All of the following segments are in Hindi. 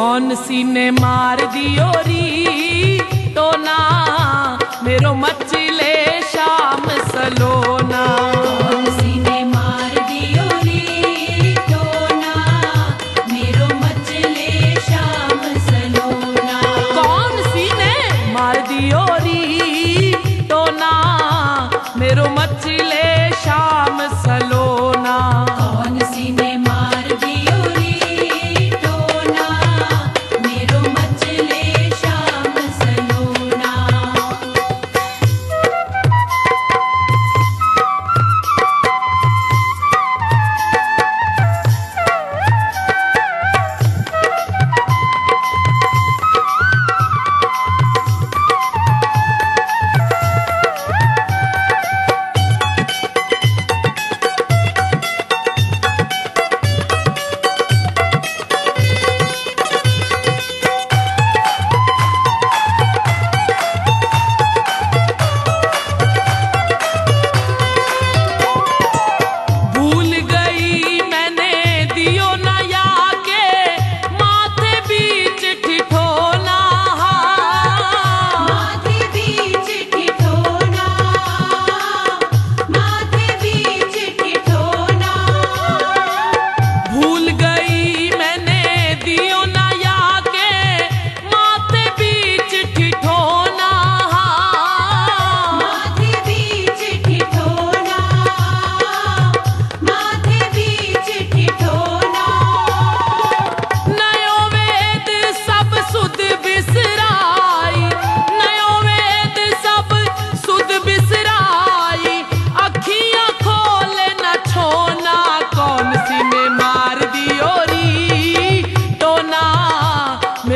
कौन सी ने मार दियो री तो ना मेरो मचले शाम सलोन।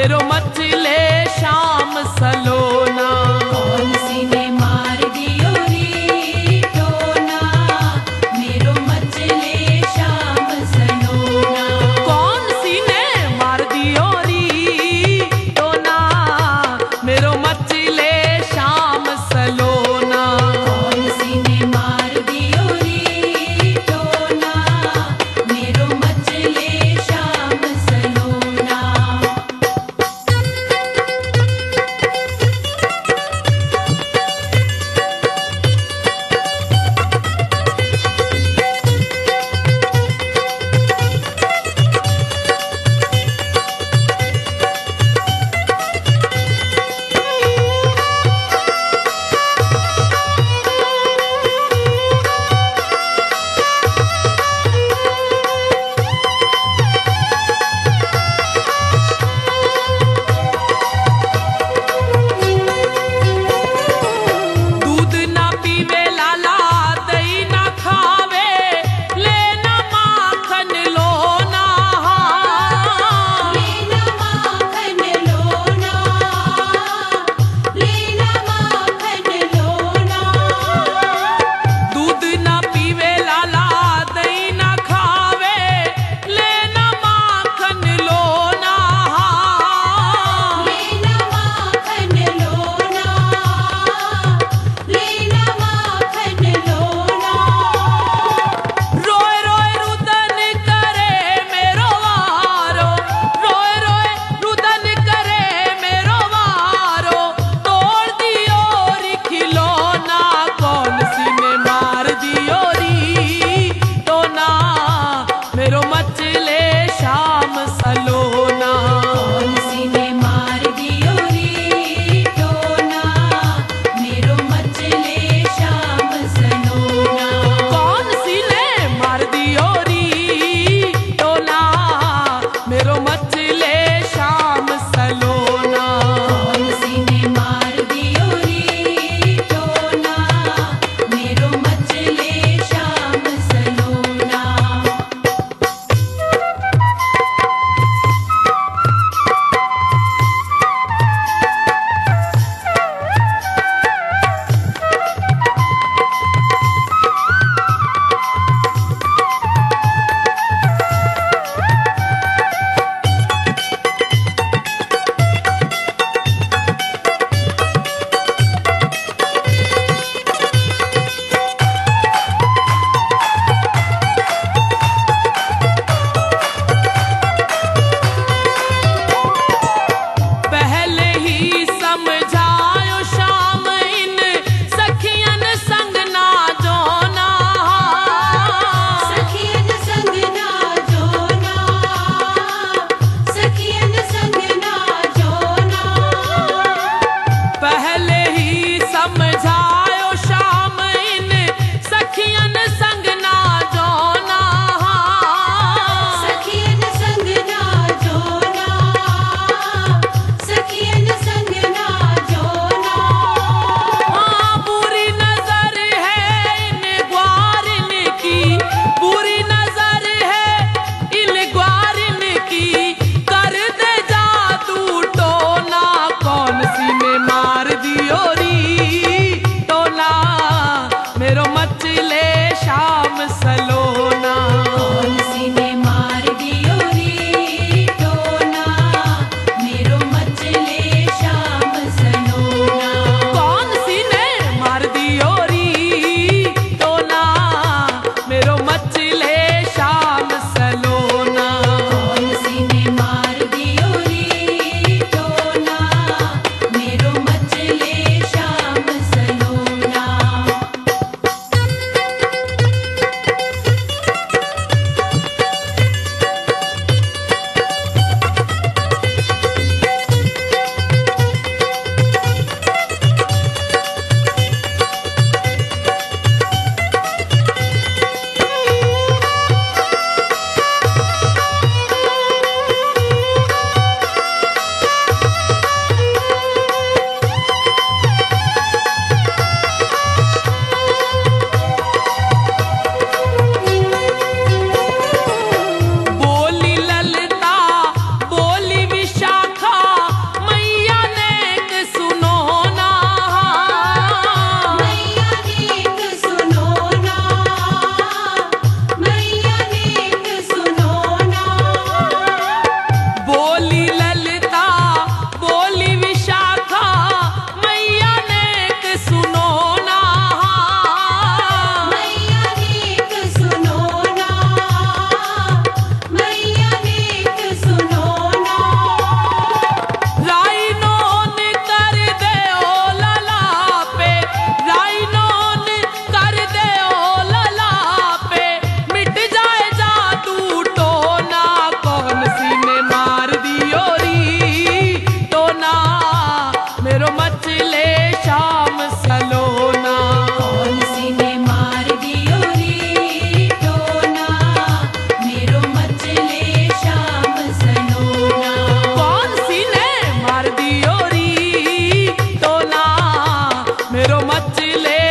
फिर मछले शाम सलोना। कौन सी ने मार दियो रे टोना? मेरो मछले शाम सलोना। कौन सी ने मार दियो रे टोना? मेरो मच मचले